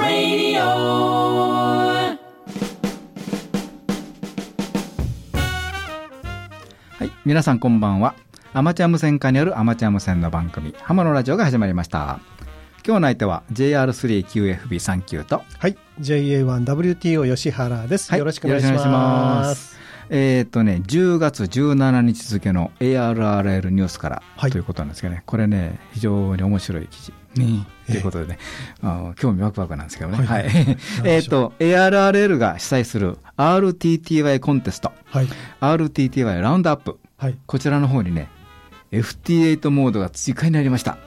Radio はい、皆さんこんばんは。アマチュア無線化によるアマチュア無線の番組、ハモのラジオが始まりました。今日の相手は JR3QFB39 と、はい、JA1WTO 吉原です。はいよろしくお願いしよろしくお願いしま。ますえーっとね、10月17日付の ARRL ニュースから、はいということなんですけどね、これね、非常に面白い記事。ということでね、あの興味ワクワクなんですけどね。は。はいい えーっと、ARRL が主催する RTTY コンテスト、はい。RTTY ラウンドアップ、はい。こちらの方にね、FT8 モードが追加になりました。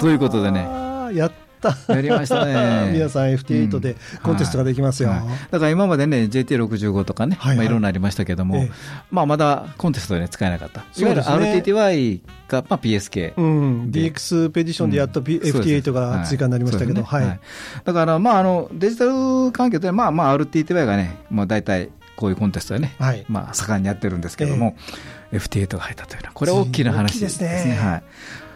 ということでね。やった。やりましたね 皆さん FT8 でコンテストができますよ。はいはいだから今までね、JT65 とかね、はいはいまあ、いろんなありましたけども、ええまあ、まだコンテストで、ね、使えなかった。いわゆる RTTY が、まあ、PSK。うん。で DX ペディションでやっと、P うんそうです FT8 が追加になりましたけど。だから、まあ、あの、デジタル環境で、まあ、まあ、RTTY がね、まあ、大体、こういうコンテストでね、はいまあ、盛んにやってるんですけども、FT8 が入ったというのは、これ大きな話ですね。ですねはい。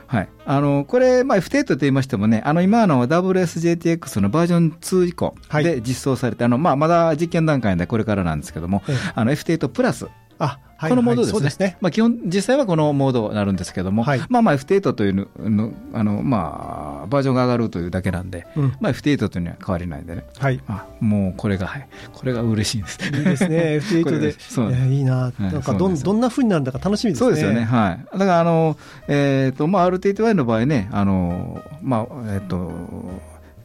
はい。あの、これ、まあ、F8 と言いましてもね、あの、今の WSJTX のバージョン2以降はいで実装されて、あの、まあ、まだ実験段階でこれからなんですけども、ええあの、F8 プラス、あ、はい。このモードですね。そうですね。まあ、基本、実際はこのモードになるんですけども、はいまあまあ F8 というのの、あの、まあ、バージョンが上がるというだけなんで、うんまあ F8 というのは変わりないんでね。はい。あもうこれが、はい、これが嬉しいです。いいですね。これ FT8 で。そういやいいな。はいなんかどんどんな風になるんだか楽しみですね。そうですよね。はい。だから、あの、えっ、と、まあ、RTTY の場合ね、あの、まあ、えっ、と、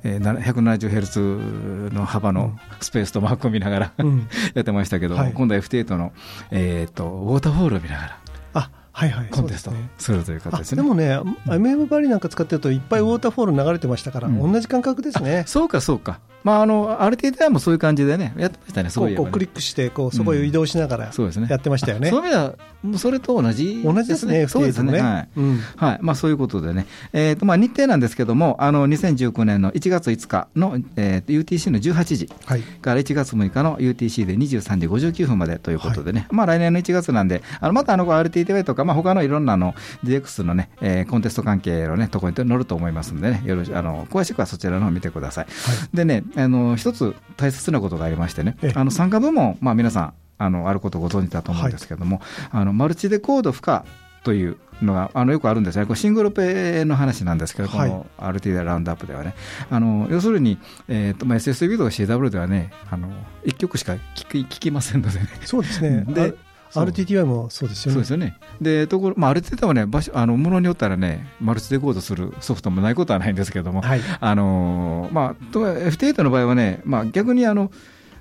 えーな 170Hz の幅のスペースとマークを見ながら、うん やってましたけど、はい今度は F8 の、えっ、と、ウォーターフォールを見ながらあ、はいはい。コンテストするというあ形ですね。でもね、MM バリなんか使ってるといっぱいウォーターフォール流れてましたから、うん同じ感覚ですね。そうか、そうか。まあ、あの、RTTY もそういう感じでね、やってましたね、そういね。こうクリックしてこうそこを移動しながらそうですね。やってましたよね。そういう意味では、それと同じ同じですね、そうです FT8 もね。はい。うんはい。まあ、そういうことでね。えっ、と、まあ、日程なんですけども、あの、2019年の1月5日の、えーと UTC の18時はい。から1月6日の UTC で23時59分までということでね。まあ、来年の1月なんで、あの、またあの、RTTY とか、まあ、他のいろんなあの、DX のね、えーコンテスト関係のね、ところに乗ると思いますんでね、よろしあの、詳しくはそちらの方を見てください。でね、あの、一つ大切なことがありましてねええ、あの、参加部門、まあ、皆さん、あの、あることをご存知だと思うんですけども、あの、マルチデコード負荷というのが、あの、よくあるんですね。これシングルペの話なんですけど、こはいの RT ラウンドアップではね。あの、要するに、えっ、と、まあ、SSB とか CW ではね、あの、一曲しか聞き、聞きませんのでね。そうですね。で RTTY もそうですよね。そうですよね。で、ところ、まあ、ある程度はね、場所、あの、ものによったらね、マルチデコードするソフトもないことはないんですけども、はい。あのーまあ、と F8 の場合はね、まあ、逆にあの、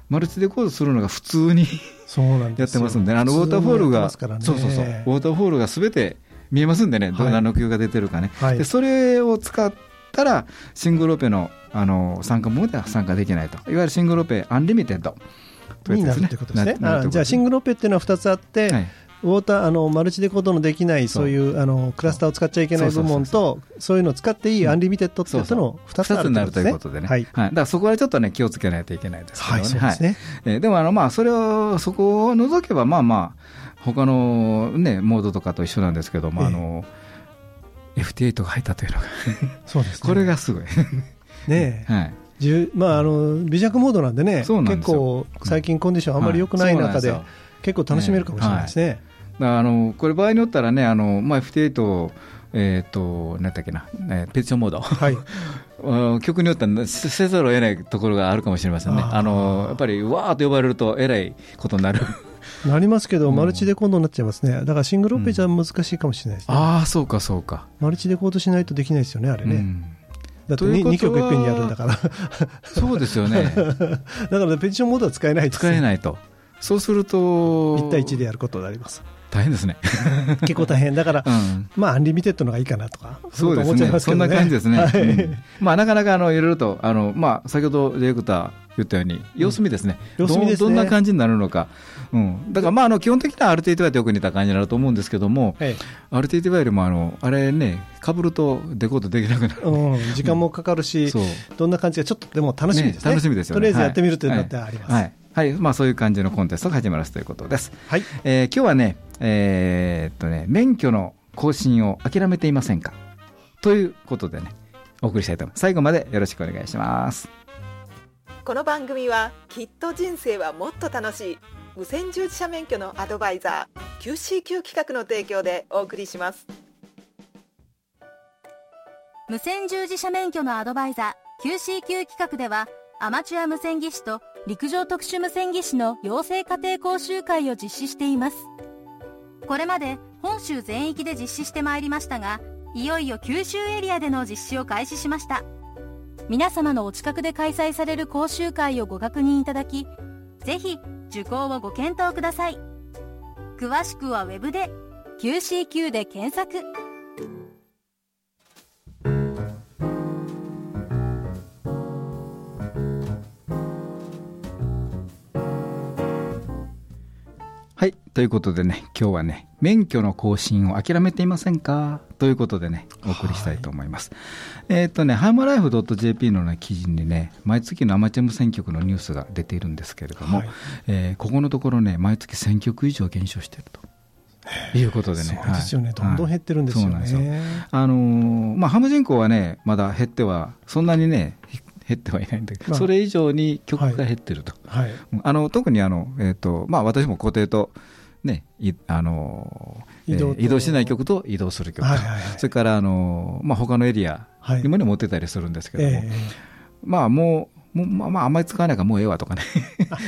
マルチデコードするのが普通にそうなんですよやってますんで、あの、ウォーターフォールが、ねそうそうそう、ウォーターフォールがすべて見えますんでね、どはい何の級が出てるかね。はいで、それを使ったら、シングルオペの、あの、参加モードでは参加できないと。いわゆるシングルオペアンリミテッドになるってことですね。ななるということあじゃあ、シングルオペっていうのは2つあって、はいウォーターあのマルチデコードのできないそういうあのクラスターを使っちゃいけない部門とそういうのを使っていいアンリミテッドっていうの2つあるということとでね。はい。だからそこはちょっとね、気をつけないといけないですけどね。はい、そうでもあの、まあ、それを、そこを除けば、まあまあ、他のね、モードとかと一緒なんですけども、ええあの、FT8 が入ったというのが、そうですね。これがすごい。ねえ はい。まあ、あの微弱モードなんでね、結構、最近コンディションあんまり良くない中で、結構楽しめるかもしれないですね。だからあの、これ場合によったらね、あの、まあ、FT8、えっ、と、なんだっけな、えーペティションモード。はい、うん曲によってはせせざるを得ないところがあるかもしれませんね。あの、やっぱり、わーっと呼ばれると、えらいことになる。なりますけど、うん。マルチデコードになっちゃいますね、だからシングルオペじゃ難しいかもしれないですね、ああ、そうか、そうか。マルチデコードしないとできないですよね、あれね、うんだってという 2, ことは局いっぺんにやるんだから、そうですよね。だからペディションモードは使えない使えないと。そうすると、1対1でやることになります、大変ですね。結構大変、だから、うん。まあ、アンリミテッドのがいいかなとか、そうですね。思っちゃいますそんな感じですね。はいうんまあ、なかなか、あの、いろいろと、あの、まあ、先ほどディレクター言ったように、様子見ですね。様子見ですねどどんな感じになるのか。うん。だから、まあ、あの、基本的には RTTY とよく似た感じになると思うんですけども、え RTTY よりも、あの、あれね、被るとデコードできなくなる。えうん、時間もかかるし。どんな感じか、ちょっとでも楽しみですね、楽しみですよね。とりあえずやってみるはというのってあります。はい。はいはいまあ、そういう感じのコンテストが始まるということです。はいえー今日はね、えーっとね、免許の更新を諦めていませんか？ということでね、お送りしたいと思います。最後までよろしくお願いします。この番組はきっと人生はもっと楽しい無線従事者免許のアドバイザー QCQ 企画の提供でお送りします無線従事者免許のアドバイザー QCQ 企画ではアマチュア無線技師と陸上特殊無線技師の養成家庭講習会を実施しています。これまで本州全域で実施してまいりましたがいよいよ九州エリアでの実施を開始しました。皆様のお近くで開催される講習会をご確認いただきぜひ受講をご検討ください。詳しくはウェブで QCQ で検索。はい。ということでね、今日はね、免許の更新を諦めていませんか？ということでね、お送りしたいと思います。えっ、とね、ハイマライフ .jp の、ね、記事にね、毎月のアマチュア無線局のニュースが出ているんですけれども、はいえーここのところね、毎月1000局以上減少していると。いうことでね。そうですよね、はいどんどん減ってるんですよそうなんですよね。あのーまあ、ハム人口はね、まだ減っては、そんなにね、減ってはいないんだけど、まあ。それ以上に曲が減ってると。はい、あの特にあの、えーとまあ、私も固定と、ねいあのえー移動と。移動しない曲と移動する曲。と、はいはいはい。それからあの、まあ他のエリアにも、ね持ってたりするんですけども、え。まあもう、もうまあ、まあ、あんまり使わないからもうええわとかね、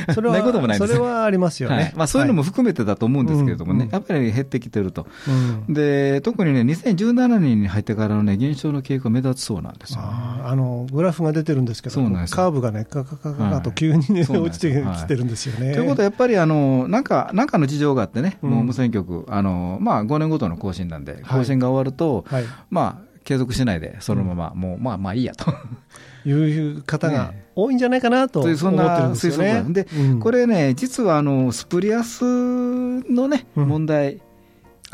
えそれは ないこともないんですよそれはありますよね。はいまあ、そういうのも含めてだと思うんですけれどもね、はいやっぱり減ってきてると。うんで特にね、2017年に入ってからの、ね、減少の傾向が目立つそうなんですよね。あのグラフが出てるんですけど、そうなんですよカーブがね、カカカカカと急にね、そうなん落ちてきてるんですよね。ということはやっぱりあのなんか、なんかの事情があってね、うんもう無線局、あのまあ、5年ごとの更新なんで、はい更新が終わると、はい、まあ、継続しないで、そのまま、もう、まあまあいいやと。いう方がね多いんじゃないかなと思ってるんそんなですよね。で、うん。これね、実はあのスプリアスのね、うん。問題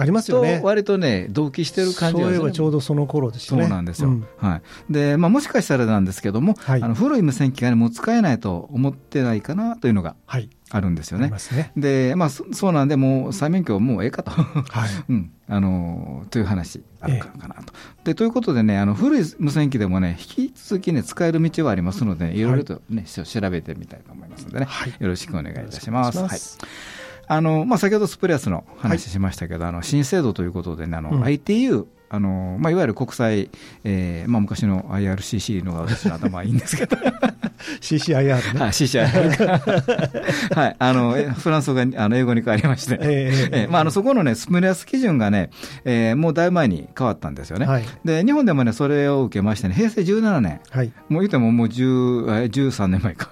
ありますよとね。割とね、同期してる感じそういえばちょうどその頃ですよね。そうなんですよ、うんはいでまあ、もしかしたらなんですけども、はいあの古い無線機が、ね、もう使えないと思ってないかなというのがはい、あるんですよね。ますね。で、まあ、そそうなんで、もう再免許もうええかと。はい。うん、あのという話あるかかなと。でということでね、あの古い無線機でもね、引き続きね、使える道はありますので、いろいろとね、し調べてみたいと思いますのでね、はいよろしくお願いいたします。あのまあ、先ほどスプレアスの話しましたけど、あの新制度ということでね、あのうん ITU、あのまあ、いわゆる国際、えーまあ、昔の IRCC のが私の頭はいいんですけど、CCIR ね。はい、CCI が はい、あのえフランス語があの英語に変わりまして、ええまあ、あのそこのね、スプレアス基準がね、えーもうだいぶ前に変わったんですよね。はいで日本でもね、それを受けましてね、平成17年、はい。もう言ってももう10え13年前か。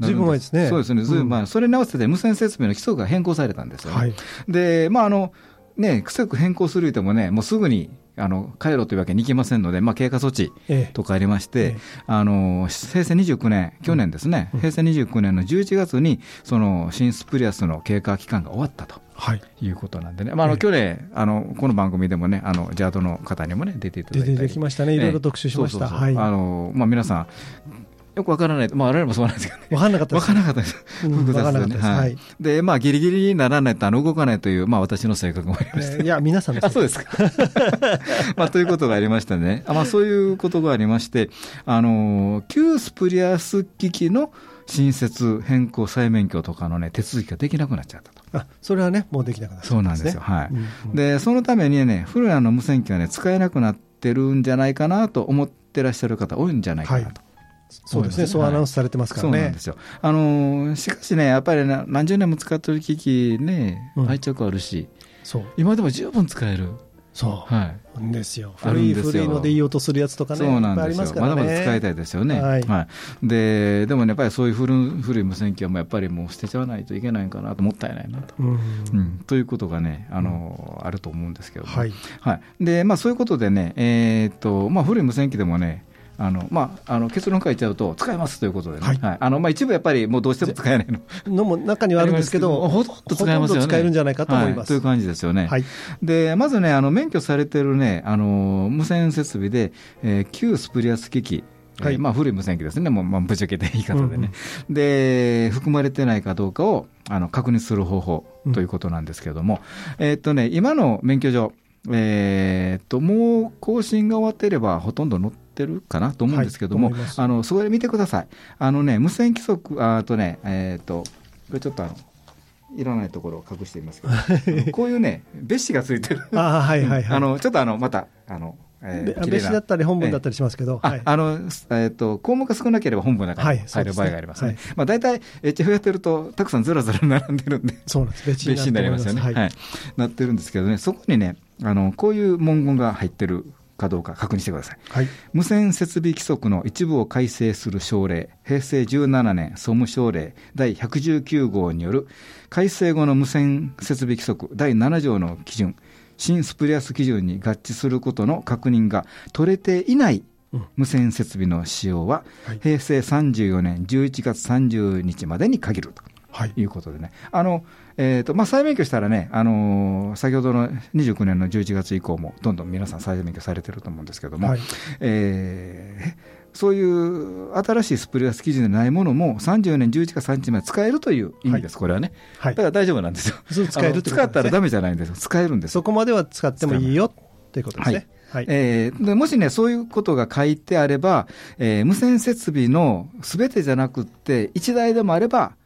ずいぶん前ですね。そうですね、ずいぶん前、うん。それに合わせて無線設備の規則が変更されたんですよね。はい。で、まああのね、規則変更する言ってもね、もうすぐにあの帰ろうというわけにいきませんので、まあ、経過措置ええ。とかありまして、ええ。あの平成29年、去年ですね、うん。平成29年の11月に、その新スプリアスの経過期間が終わったと。はい。いうことなんでね、まあ、あええ。の去年あの、この番組でもね、あのジャードの方にもね、出ていただいたり。出てきましたね。いろいろ特集しました。皆さん、よくわからない、まあ、我々もそうなんですけどね。わかんなかったです。わからなかったです。うん複雑ですははいい。で、まあ、ギリギリにならないと、あの、動かないという、まあ、私の性格もありまして。えーいや、皆さんあ、そうですか。まあ、ということがありましたね。あまあ、そういうことがありまして、あの、旧スプリアス機器の新設、変更、再免許とかのね、手続きができなくなっちゃったと。あ、それはね、もうできなかったそうなんですよ。はい。で、そのためにね、古谷の無線機はね、使えなくなってるんじゃないかなと思ってらっしゃる方多いんじゃないかなと。そうですね。そうアナウンスされてますからねそうなんで。すよ。あのーしかしね、やっぱりね何十年も使ってる機器ねう、ん愛着あるし、そう。今でも十分使える。そはい。う。んですよ。ある古い古いのでいい音するやつとかね。そうないんですよ。まだまだ使いたいですよね。はいで、でもね、やっぱりそういう古い古い無線機はもうやっぱりもう捨てちゃわないといけないんかなと、もったいないなと。うん。うん、ということがね、あのあると思うんですけども、はい。はいでまあ、そういうことでね、えーっとまあ、古い無線機でもね、あのまあ、あの結論書いちゃうと、使えますということでね、はい。あのまあ、一部やっぱりもうどうしても使えないの。のも中にはあるんですけど、ほとんど使えますよね。ほとんど使えるんじゃないかと思います。はという感じですよね。はい。でまずね、あの免許されてるね、あの無線設備で、えー旧スプリアス機器、はい。えーまあ、古い無線機ですね、もうまあ、ぶっちゃけて言い方でね、で、含まれてないかどうかをあの確認する方法ということなんですけれども、えーっとね、今の免許証、えーっと、もう更新が終わっていれば、ほとんど載っってるかなと思うんですけども、はいあのそこで見てください、あのね、無線規則、ああとね、えっ、と、これちょっとあの、いらないところを隠してみますけど、こういうね、別紙がついてる、ああ、はいはいはい。あのちょっとあのまた、あの、別紙だったり本文だったりしますけど、はい。ああの、えっ、と、項目が少なければ本文の中はいに入る場合がありますね。そうですまあ大体 HF やってると、たくさんずらずら並んでるんで、そうなんです。別別紙になりますよね。ははいい。なってるんですけどね、そこにね、あの、こういう文言が入ってるかどうか確認してください。はい。無線設備規則の一部を改正する省令、平成17年総務省令第119号による改正後の無線設備規則第7条の基準、新スプリアス基準に合致することの確認が取れていないうん無線設備の使用は、はい平成34年11月30日までに限ると。はい。いうことでね、あのえーとまあ、再免許したらね、あのー先ほどの29年の11月以降も、どんどん皆さん再免許されてると思うんですけども、はい。えーそういう新しいスプリアス基準でないものも、30年11月30日まで使えるという意味です、これはね。はいだから大丈夫なんですよ。使えるね使ったらダメじゃないんですよ、使えるんですよそこまでは使ってもいいよっていうことですね。はい。えーでもしね、そういうことが書いてあれば、えー無線設備のすべてじゃなくって、1台でもあれば、うん。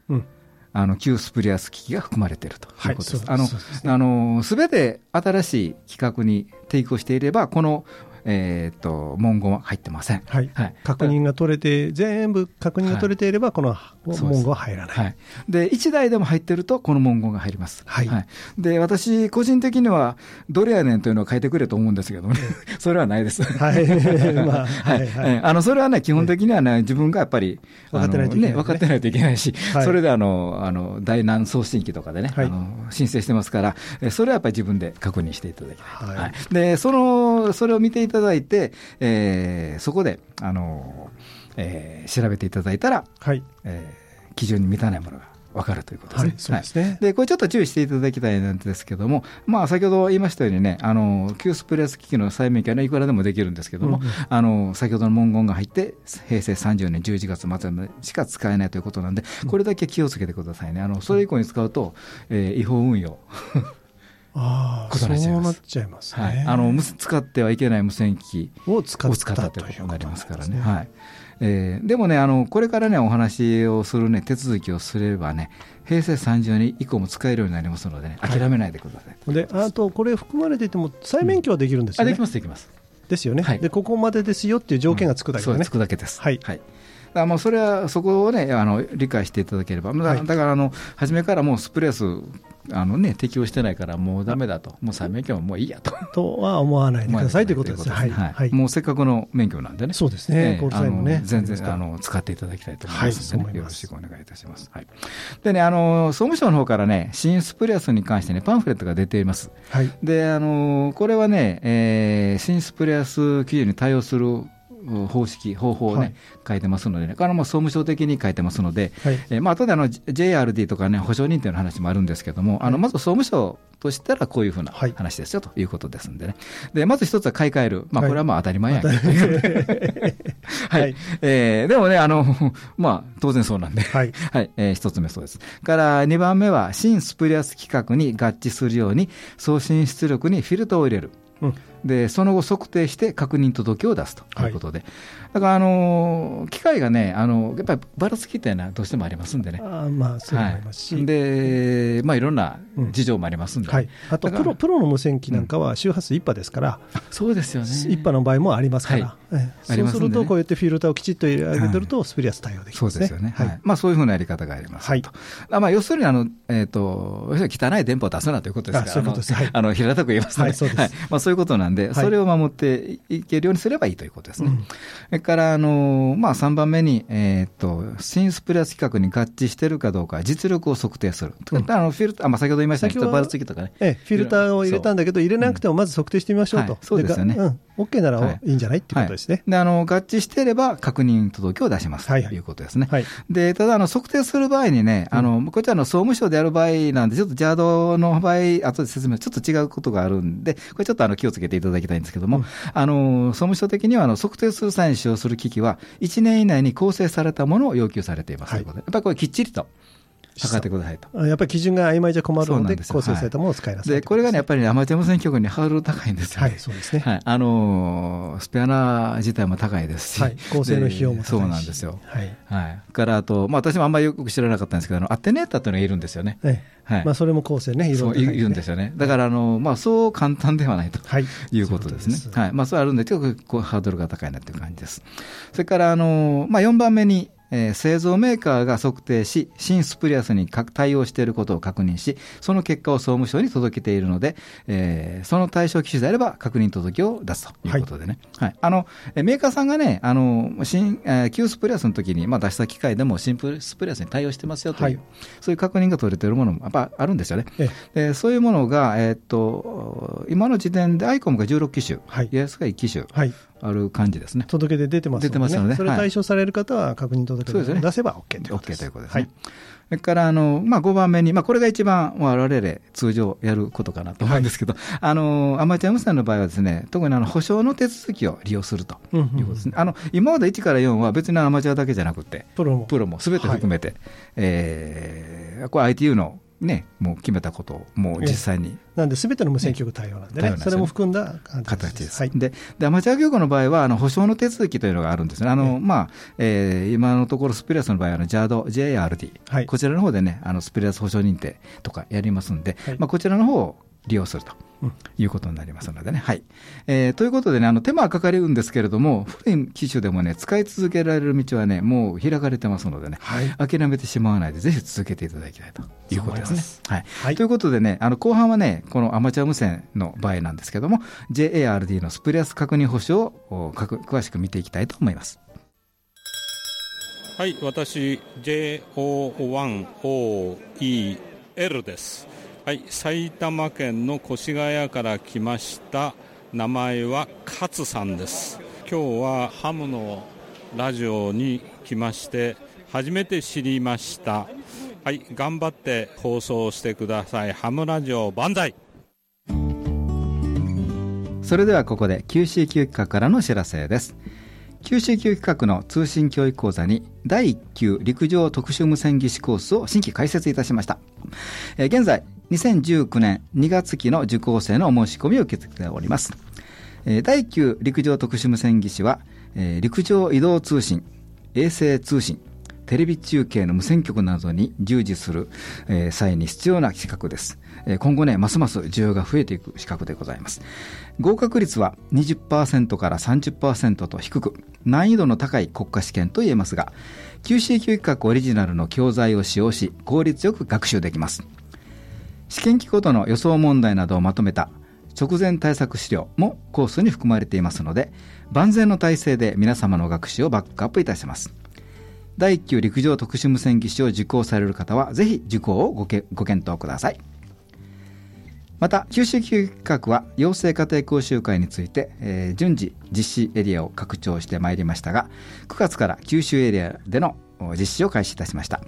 あの旧スプリアス機器が含まれているということです。はいあのあのすべて新しい規格に提供していれば、この、えー、と文言は入ってません。はい。はい確認が取れて、全部確認が取れていれば、このそうです文言は入らない。はい、で1台でも入ってると、この文言が入ります、はい。で私、個人的には、どれやねんというのを書いてくれと思うんですけどね、それはないです。はい。まあ、ははいあのそれはね、基本的にはね、自分がやっぱり、分かってないといけないね分かってないといけないし、はい。それであのあの大難送信機とかでね、はい。あの申請してますから、えーそれはやっぱり自分で確認していただきたい、はい。はい。でそのそれを見ていただいて、えーそこであの、えー調べていただいたら、はい。えー基準に満たないものが分かるということですね。はい。ですね。でこれちょっと注意していただきたいんですけども、まあ、先ほど言いましたようにね、あの旧スプレス機器の再免許は、ね、いくらでもできるんですけども、うんうんあの先ほどの文言が入って、平成30年11月末までしか使えないということなんで、これだけ気をつけてくださいね、あのそれ以降に使うと、えー違法運用、ああ、そうになっちゃいますね。はい、あの無使ってはいけない無線機器を使っを使ったたということになりますからね。ということはいえーでもねあの、これからね、お話をする、ね、手続きをすればね、平成30年以降も使えるようになりますのでね、はい諦めないでください。で、あと、これ含まれていても、再免許はできるんですよねあでき。ます、できます。ですよね、はいで、ここまでですよっていう条件がつくだけ。つくだけです。はいだからもうそれは、そこをね、あの理解していただければ、だからあの、初めからもうスプレース、あのね、適用してないから、もうだめだと、もう再免許ももういいやと。とは思わないでくださいということです。はい。はいはい。もうせっかくの免許なんでね。そうですね。えーもねあの。全然あの使っていただきたいと思いますので、ねはいよろしくお願いいたします。はい、でねあの、総務省の方からね、新スプレアスに関してね、パンフレットが出ています。はい。であのこれはね、えー新スプレアス基準に対応するう方式、方法をね、はい。書いてますのでね、これはもう総務省的に書いてますので、はい。えーまあ後であの JRD とかね、保証認定の話もあるんですけども、あのまず総務省としたらこういうふうなはい。話ですよということですんでね、でまず一つは買い替える、まあ、はい。これはまあ当たり前や。んけというははい。いえーでもね、あのまあ、当然そうなんで、はい。はい、えー一つ目そうです。から二番目は、新スプリアス規格に合致するように、送信出力にフィルターを入れる。うん。で、その後測定して確認届を出すということで。だから、あのー機械がね、あのやっぱりばらつきっていうのはどうしてもありますんでね。あーまあ、そういうのもありますし。はい、で、まあ、いろんな事情もありますんで、はい。あと、プロ、プロの無線機なんかは周波数1波ですから、そうですよね。一波の場合もありますから、はええありますんでねそうすると、こうやってフィルターをきちっと入れ上げてると、スプリアス対応できますね。そうですよね。ははいい。まあ、そういうふうなやり方がありますと。はいあまあ、要するに、あの、えっ、と、汚い電波を出すなということですから、あそういうことですはいあの、平たく言いますとね、はいそうですまあ、そういうことなんで、いそれを守っていけるようにすればいいということですね。うんそれから、あの、まあ、3番目に、えっ、と、新スプレス規格に合致しているかどうか、実力を測定する。うんあの、フィルター、あまあ、先ほど言いましたけど、バルツキとかね。ええ、フィルターを入れたんだけど、入れなくてもまず測定してみましょうと。はいそうですよねがうん。OK ならはいいいんじゃないっていうことですね。はい、であの合致していれば確認届を出しますとはいはいいうことですね。はい。でただあの、測定する場合にね、あのこちらの総務省でやる場合なんで、ちょっと JAD の場合、後で説明、ちょっと違うことがあるんで、これちょっとあの気をつけていただきたいんですけども、うんあの総務省的にはあの測定する際に使用する機器は、1年以内に構成されたものを要求されていますということで、やっぱりこれきっちりと。測ってくださいと。あやっぱり基準が曖昧じゃ困るので、構成されたものを使いなさいで、これがね、やっぱりねアマチュア無線局にハードル高いんですよね。はい、そうですね。はい、あのースペアナー自体も高いですし、はい構成の費用もそうなんですよ。はい。はい、からあと、まあ、私もあんまりよく知らなかったんですけど、あのアテネーターというのがいるんですよね。ええはいまあ、それも構成ね、いろそいうろいるんですよね。だから、あのまあ、そう簡単ではないと。はい。いうことですね。はい。まあ、それはあるんで、ちょっとこうハードルが高いなっていう感じです。それから、あの、まあ、4番目に、えー製造メーカーが測定し、新スプリアスにか対応していることを確認し、その結果を総務省に届けているので、えーその対象機種であれば確認届を出すということでね。はい。あの、えーメーカーさんがね、あの、新、えー旧スプリアスの時に、まあ、出した機械でも新スプリアスに対応してますよという、はいそういう確認が取れているものもやっぱあるんですよね。ええでそういうものが、えーっと、今の時点でアイコムが16機種、はい ES が1機種はい。ある感じですね。届け出出てますので、ね。出てますのでそれはい対象される方は確認届け出を出せば OK ということ OK です。ということですね。はい。それからあの、まあ、5番目に、まあ、これが一番我々で通常やることかなと思うんですけど、あのアマチュア無線の場合はですね、特にあの保証の手続きを利用するということですね。あの今まで1から4は別にアマチュアだけじゃなくて、プロも。プロもすべて含めて、えーこれ ITU のね、もう決めたことをもう実際に。なんで、すべての無線局対応なんでね、ね。それも含んだ形です。はい。でで、アマチュア業界の場合は、あの保証の手続きというのがあるんですね。あの、まあ、えー今のところスピリアスの場合は、あの JAD、JARD、はい。こちらの方でね、あのスピリアス保証認定とかやりますんで、はい。まあ、こちらの方を利用すると。うんいうことになりますのでね。はい。えーということでね、あの、手間はかかるんですけれども、古い機種でもね、使い続けられる道はね、もう開かれてますのでね、はい諦めてしまわないで、ぜひ続けていただきたいということですね。はい。はいということでね、あの後半はね、このアマチュア無線の場合なんですけども、JARD のスプリアス確認保証をおかく詳しく見ていきたいと思います。はい、私 JO1OEL です。はい、埼玉県の越谷から来ました。名前は勝さんです。今日はハムのラジオに来まして初めて知りました。はい、頑張って放送してください。ハムラジオ万歳。それではここで QCQ 企画からの知らせです。QCQ 企画の通信教育講座に第1級陸上特殊無線技師コースを新規開設いたしました。え現在、2019年2月期の受講生のお申し込みを受け付けております。第1級陸上特殊無線技師は、陸上移動通信、衛星通信、テレビ中継の無線局などに従事する、際に必要な資格です。今後ね、ますます需要が増えていく資格でございます。合格率は20%から30%と低く、難易度の高い国家試験と言えますが、QCQ 企画オリジナルの教材を使用し、効率よく学習できます。試験機ごとの予想問題などをまとめた直前対策資料もコースに含まれていますので、万全の体制で皆様の学習をバックアップいたします。第1級陸上特殊無線技師を受講される方は、ぜひ受講をごけご検討ください。また、九州企画は養成家庭講習会について、えー順次実施エリアを拡張してまいりましたが、9月から九州エリアでの実施を開始いたしました。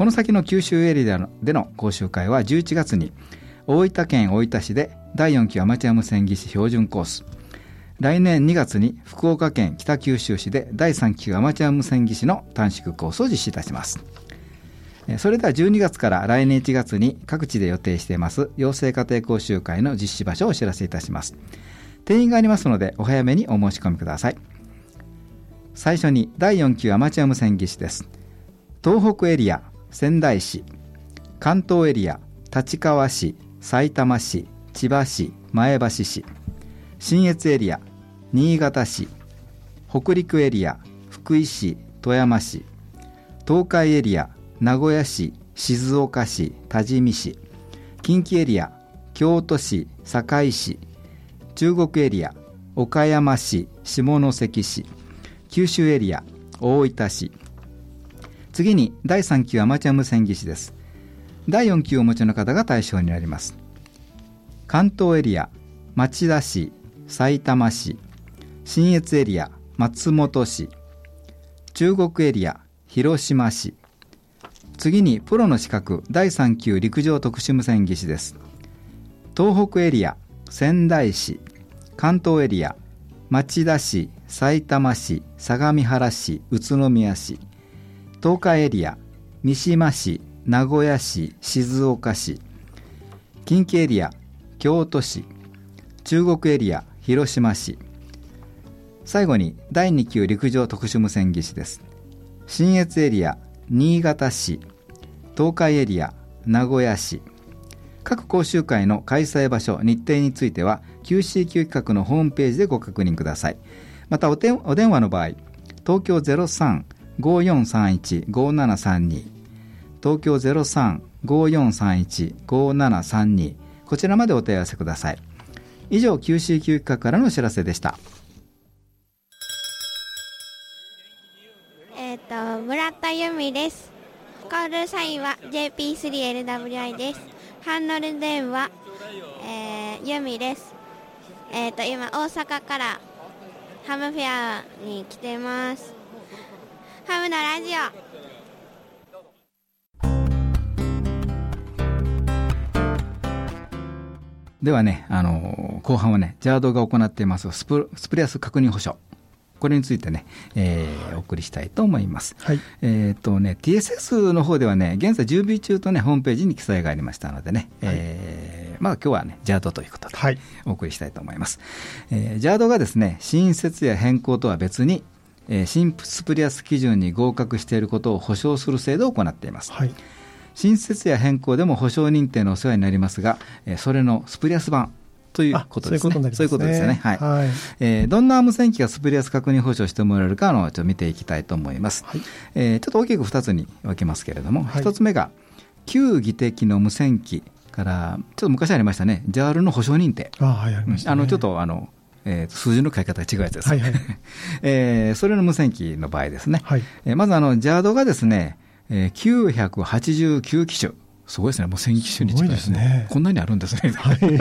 この先の九州エリアでの講習会は11月に、大分県大分市で第4期アマチュア無線技師標準コース、来年2月に福岡県北九州市で第3級アマチュア無線技師の短縮コースを実施いたします。それでは12月から来年1月に各地で予定しています養成家庭講習会の実施場所をお知らせいたします。定員がありますのでお早めにお申し込みください。最初に第4級アマチュア無線技師です。東北エリア、仙台市、関東エリア、立川市、埼玉市、千葉市、前橋市、信越エリア、新潟市、北陸エリア、福井市、富山市、東海エリア、名古屋市、静岡市、多治見市、近畿エリア、京都市、堺市、中国エリア、岡山市、下関市、九州エリア、大分市。次に第3級アマチュア無線技師です。第4級をお持ちの方が対象になります。関東エリア、町田市、埼玉市、信越エリア、松本市、中国エリア、広島市。次にプロの資格第3級陸上特殊無線技師です。東北エリア、仙台市、関東エリア、町田市、埼玉市、相模原市、宇都宮市、東海エリア、三島市、名古屋市静岡市近畿エリア京都市中国エリア広島市。最後に第2級陸上特殊無線技師です。信越エリア新潟市東海エリア名古屋市。各講習会の開催場所日程については QCQ 企画のホームページでご確認ください。またお電話の場合東京03 0354315732東京0354315732こちらまでお問い合わせください。以上 QCQ 企画からのお知らせでした。えっ、と村田由美です。コールサインは JP3LWI です。ハンドルネームは、えー、由美です。えっ、と今大阪からハムフェアに来てます。ハムのラジオではね、あの後半はね、JAD が行っていますスプスプレアス確認保証。これについてね、えー、お送りしたいと思います。はい。えっ、とね、TSS の方ではね、現在準備中とね、ホームページに記載がありましたのでね、えーまあ今日はね、 JARD ということで、はい。お送りしたいと思います。えー、 JARD がですね、新設や変更とは別に、えー新スプリアス基準に合格していることを保証する制度を行っています。はい。新設や変更でも保証認定のお世話になりますが、えーそれのスプリアス版ということですね。あそういうことですよね。はい。はいえーどんな無線機がスプリアス確認保証してもらえるかあのちょっと見ていきたいと思います。はいえーちょっと大きく2つに分けますけれども、はい1つ目が旧技的の無線機から、ちょっと昔ありましたね、JAL の保証認定。あはい、ありました、ね。あのちょっとあの、えー数字の書き方が違うやつです、はいはい。えーそれの無線機の場合ですね、はい。えーまずあの JAD がですね、えー989機種、すごいですね、もう1000機種に近いですね。こんなにあるんですね。はい。はい、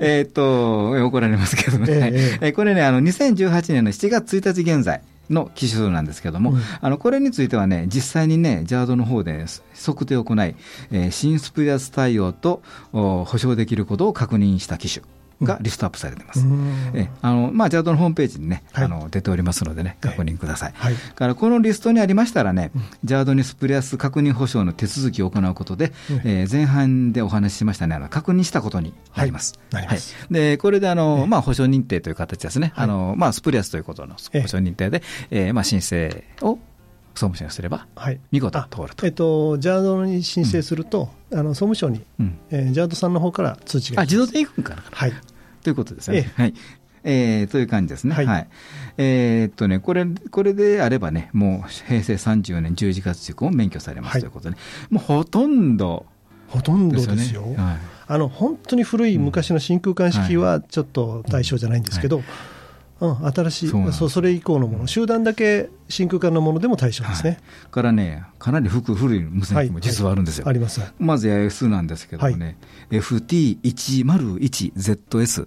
えーっと、え怒られますけどね、ええ。はいええーこれね、あの2018年の7月1日現在の機種数なんですけども、うん。あのこれについてはね、実際にね、JAD の方で測定を行い、えー新スプリアス対応とお保証できることを確認した機種がリストアップされています。うん。えあのまあ、JAD のホームページにね、はい。あの出ておりますのでね、ええ確認ください。はい。だからこのリストにありましたらね、JAD にスプリアス確認保証の手続きを行うことで、うん。えー前半でお話ししましたね、あの確認したことになります。はい。でこれであの、ええ。まあ、保証認定という形ですね、はい。あのまあ、スプリアスということのええ。保証認定で、えーまあ、申請を総務省にすれば、はい。見事あ通るとえっと、 JARD に申請すると、あの総務省に、うんえー JARD さんの方から通知があ自動で行くんかな。はい。ということですね。えはい。えーという感じですね。は。はいいえーっとね、これ、これであればね、もう平成30年11月以降免許されますはいということで、もうほとんどほとんどですよね。ですよ。はいあの本当に古い昔の真空管式はちょっと対象じゃないんですけど、うん新しいそうそうそれ以降のもの、集団だけ真空管のものでも対象ですね。はいからね、かなり古古い無線機も実はあるんですよ。あります。まず AS なんですけどもね、FT101ZS。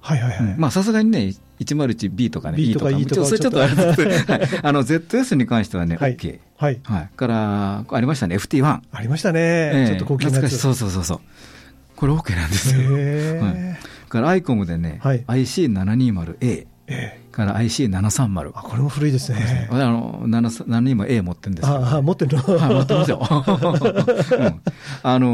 はいはいはい。うんまあさすがにね、101B とかね、B とか E とかそれちょっとあれです はいあの ZS に関してはね、はい OK。はい。はい。から、ありましたね、FT1。ありましたね。ええちょっと高級なやつ。懐かしいそうそうそうそう。これ OK なんですよ。へはいえ。からアイコムでね、はい IC720A ええから IC730。あ、これも古いですね。あの 720A 持ってるんですよ。ああ、持ってるの？はい、持ってますよ。うんあの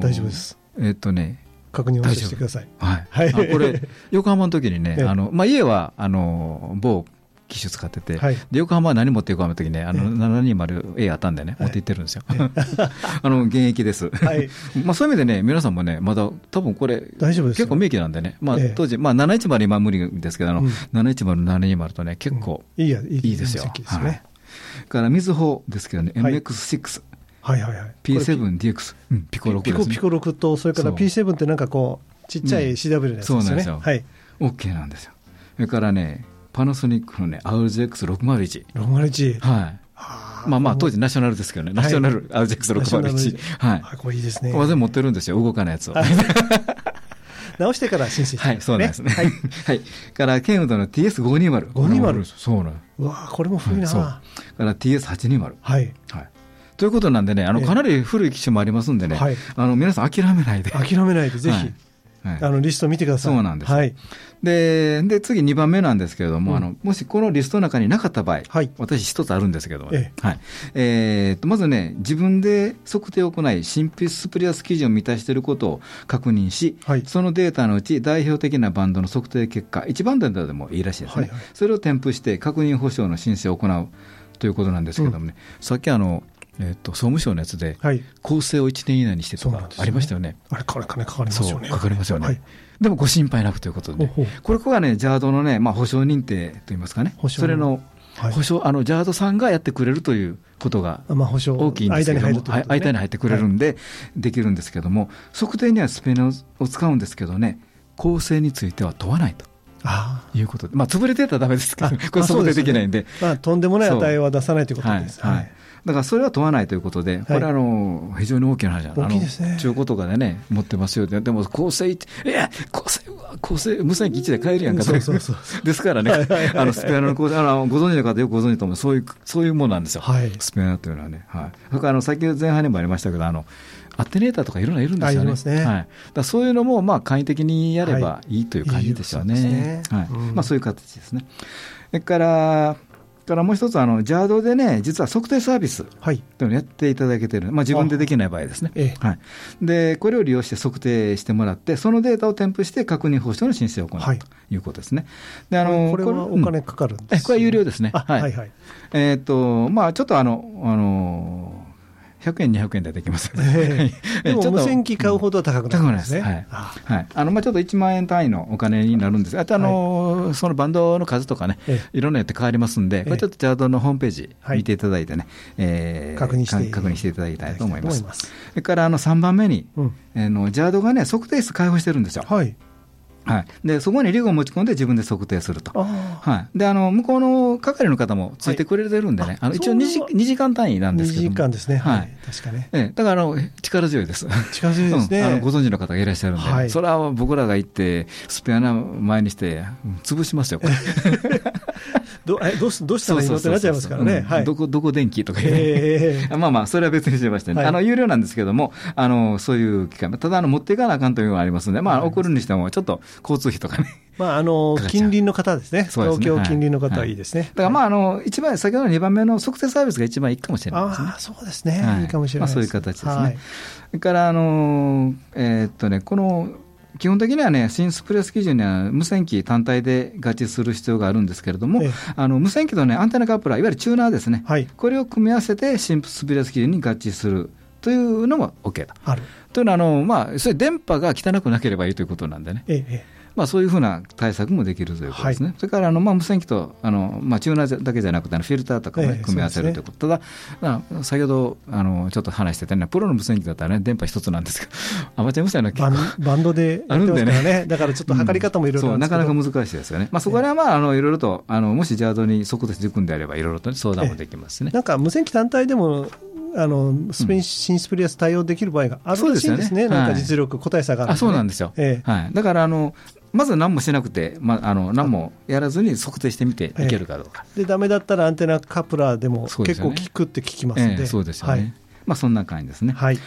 ー大丈夫です。えっとね、確認をしてください。はい。はいあこれ、横浜の時にね え、えあの、まあ、家は、あの、某機種使ってて、はいで横浜は何持って横浜の時ね、あの、ええ 720A あったんでね、はい持って行ってるんですよ。あの、現役です。はい。まあ、そういう意味でね、皆さんもね、まだ、多分これ、大丈夫ですよ結構名機なんでね、まあええ、当時、まあ、710今無理ですけど、あの、うん710、720とね、結構いいですよ。から、みずほですけどね、はい MX6、はいはいはい。P7DX、うんピコ6ですね。ピコピコ6と、それからそう P7 ってなんかこう、ちっちゃい CW のやつですよね。そうなんですよはい。OK なんですよ。それからね、パナソニックのね、RGX601。601。はい。まあまあ、当時ナショナルですけどね、ナショナルナショナル RGX601。はい。あこれいいですね。これで持ってるんですよ、動かないやつを。はい、直してから申請してくださいそうなんですね。はい。はい。から、ケンウドの TS520。520そうなの。うわーこれも古いな。そう。はから TS820。い。はい。ということなんでね、あの、ええかなり古い機種もありますんでね、はいあの、皆さん諦めないで。諦めないで、ぜひ。あのリスト見てください。そうなんですはい。で、で、次2番目なんですけれども、うん。あの、もしこのリストの中になかった場合、はい。私一つあるんですけども、えはい。えーと、まずね、自分で測定を行い、新ピスプリアス基準を満たしていることを確認し、はい。そのデータのうち代表的なバンドの測定結果、1バンドでもいいらしいですね。はいはい。それを添付して確認保証の申請を行うということなんですけどもね、さっきあの、えーと、総務省のやつで、はい。構成を1年以内にしてとかありましたよね。あれ、これ金かかりますよね。かかりますよね、はい。でもご心配なくということで、ほうほうこれここがね、JAD のね、まあ、保証認定といいますかね、保証それのはい保証、あの JAD さんがやってくれるということが大きいんですけども、間に入るということ、ね、はい間に入ってくれるんで、できるんですけども、測定にはスペインを使うんですけどね、構成については問わないと。あいうことで、まあ、潰れてたらダメですけど、あこれ測定できないんで、あ、まあ、とんでもない値は出さないということはいです。はい。だからそれは問わないということで、これはあの非常に大きな話なの大きいですね。中古とかでね、持ってますよ。って、でも構成、いや、構成は、構成、無線機1で買えるやんかと。そうそうですからね、あのスペアの構成あの、ご存知の方よくご存知と思う、そういう、そういうものなんですよ、はい。スペアというのはね。はい、それからあの先ほど前半にもありましたけど、あのアテネーターとかいろんないるんですよね。ねはい、だそういうのも、まあ、簡易的にやればいいという感じですよね。はいいいですねはいうんまあ、そういう形ですね。それから、からもう一つ、あの JAD でね、実は測定サービスはい。というのをやっていただけてる、まあ、自分でできない場合ですね、ええはい、でこれを利用して測定してもらって、そのデータを添付して確認報酬の申請を行うとはいいうことですね。であのこれはお金かかるんですえこれは有料ですね。あはいはい。えーっと、まあ、ちょっとあの、あの、100円、200円でできます。ええでも無線機買うほどは高くないですね。はい。あはい。あの、まあ、ちょっと1万円単位のお金になるんですが、あとあの、そのバンドの数とかねえ、いろんなやって変わりますんで、これちょっとチャートのホームページはい見ていただいてね、えー確認してか確認していただきたいと思います。それからあの3番目に、うんあのジャードがね、測定室開放してるんですよ。はい。はい。で、そこにリグを持ち込んで自分で測定すると。はい、であの向こうの係の方もついてくれてるんでね、はいあの一応2時そう ,2 時間単位なんで2すけども、時間ですね。ははいい。確かね。ええ、だからあの力強いです。力強いですねうんあのご存知の方がいらっしゃるんで、はいそれは僕らが行って、スペアナ前にして、うん潰しますよ、これ。どえどうしどうしたらいいの？ってなっちゃいますからね。うん。はい。どこ、どこ電気とか。ええ まあまあ、それは別にしてましてね、はい。あの有料なんですけども、あのそういう機会、ただあの、持っていかなあかんというのがありますので、まあ、送るにしても、ちょっと交通費とかね。まあ、あの、近隣の方ですね。すね。東京近隣の方ははいいいですね。だからまあ、あの一番、先ほどの2番目の測定サービスが一番いいかもしれないですね。あ。あ、そうですね。はい。いいかもしれないまあそういう形ですね。はい。から、あのえーっとね、この基本的にはね、新スプレス基準には無線機単体で合致する必要があるんですけれども、ええあの無線機と、ね、アンテナカップラー、いわゆるチューナーですね、はいこれを組み合わせて新スプレス基準に合致するというのも OK と。ある。というのはあの、まあ、それ電波が汚くなければいいということなんでね。えええまあ、そういうふうな対策もできるということですね、それからあの、まあ、無線機とあの、まあ、チューナーだけじゃなくて、フィルターとかも、ねええ組み合わせるということ、ただ、まあ、先ほどあのちょっと話してたような、プロの無線機だったらね、電波一つなんですけど、アマチュア無線のえバンバンドでやってますからね。だからちょっと測り方もいろいろなかなか難しいですよね、まあ、そこら辺はまああのいろいろと、あのもし JARD に測定していくんであれば、いろいろと、ね、相談もできますしね。なんか無線機単体でも、あのスペイン新スプリアス対応できる場合があるらしいんですね、すよね。なんか実力、個体差があるあそうなんですよ、ええ。はい、だからあの、まず何もしなくて、まあ、あの何もやらずに測定してみていけるかどうか。でダメだったらアンテナカプラーでも結構効くって聞きますんで、ええそうですよね。はいまあ、そんな感じですね。はい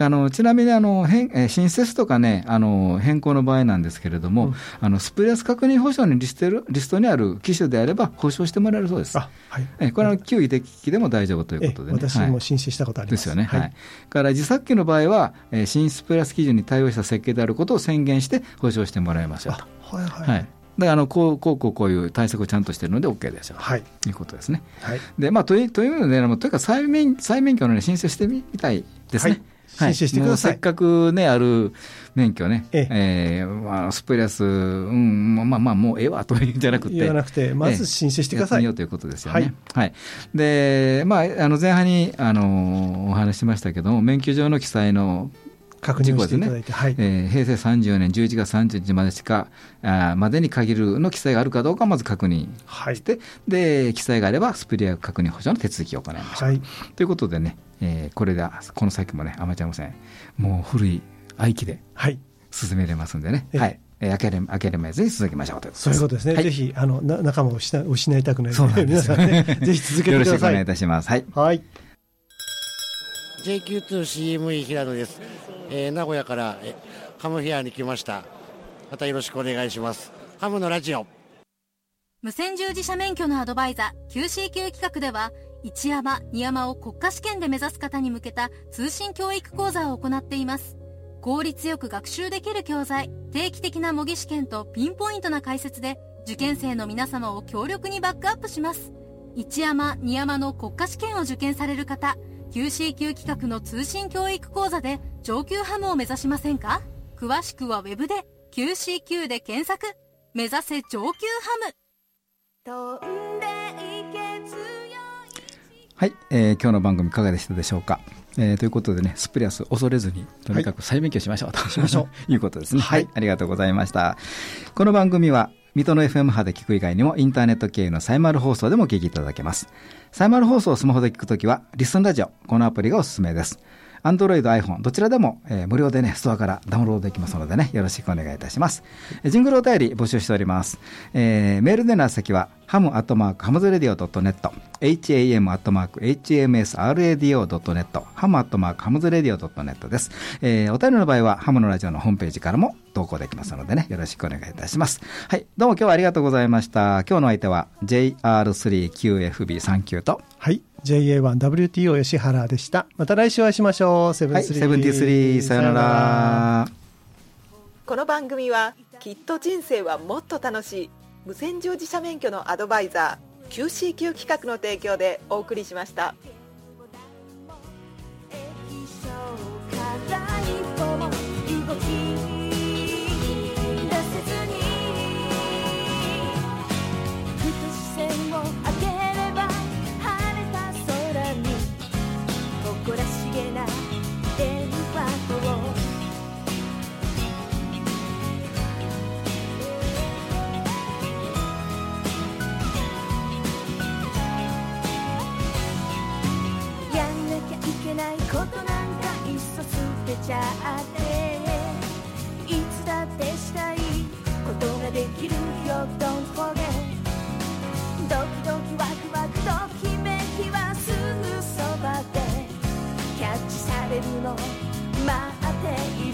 あのちなみにあの変、えー新設とかね、あの変更の場合なんですけれども、うんあのスプレアス確認保証にリストるリストにある機種であれば、保証してもらえるそうです。あはいえーこれは旧移適機でも大丈夫ということでね。ええ私も申請したことあります。ですよね。はい。はいから自作機の場合は、えー新スプレアス基準に対応した設計であることを宣言して保証してもらいましょうと。あはいはいはい。だからあのこうこうこうこういう対策をちゃんとしているので OK でしょうはいということですね。はいでまあ、というというので、もうというか再免、再免許の、ね、申請してみたいですね。はい申請してくださいせっかく、ね、ある免許ね、ええーまあ、スプレス、うん、まあまあ、もうええわというんじゃなくて、言わなくて、まず申請してください。やってみようということですよね。はい。で、まあ、あの前半にあのお話ししましたけども、免許上の記載の確認をしていただいて、はい。えー平成30年11月30日までしか、あーまでに限るの記載があるかどうかまず確認はいして、で記載があればスプリア確認保証の手続きを行いましょう。はい。ということでね、えーこれでこの先もね、アマチュア無線、もう古い愛機ではい。進めれますんでね、ええはい、えー、諦め諦めずに続きましょうということそういうことですね。はいぜひ、あの、な仲間を失失いたくないそうなんですよ皆さんね、ぜひ続けてよろしくお願いいください。たします。はい。はい。JQ2CME 平野です、えー名古屋からえカムヘアに来ました。またよろしくお願いします。ハムのラジオ。無線従事者免許のアドバイザー QCQ 企画では一山二山を国家試験で目指す方に向けた通信教育講座を行っています。効率よく学習できる教材定期的な模擬試験とピンポイントな解説で受験生の皆様を強力にバックアップします。一山二山の国家試験を受験される方 QCQ 企画の通信教育講座で上級ハムを目指しませんか？詳しくは Web で QCQ で検索。目指せ上級ハム。はい、えー今日の番組いかがでしたでしょうか、えーということでねスプリアス恐れずにとにかく再勉強しましょうと、しましょう。いうことですね。はい、ありがとうございました。この番組は水戸の FM 波で聞く以外にもインターネット経由のサイマル放送でもお聞きいただけます。サイマル放送をスマホで聞くときはリスンラジオこのアプリがおすすめです。Android、iPhone、どちらでも、えー無料でね、ストアからダウンロードできますのでね、よろしくお願いいたします。えージングルお便り募集しております。えーメールの宛先は、 ham アットマーク hamsradio.net、ham アットマーク hamsradio.net、ham アットマーク hamsradio.net です。えーお便りの場合は、ハムのラジオのホームページからも投稿できますのでね、よろしくお願いいたします。はい、どうも今日はありがとうございました。今日の相手は JR3QFB39 と、はい。JA1WTO 吉原でした。また来週お会いしましょう。セブンはい、スリー。セブンティスリー、さよなら。この番組はきっと人生はもっと楽しい無線乗自社免許のアドバイザー QCQ 企画の提供でお送りしました。ふことなんかいっそ捨てちゃっていつだってしたいことができるよ Don't forget ドキドキワクワクときめきはすぐそばで。キャッチされるの待っている。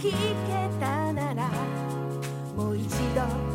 聞けたならもう一度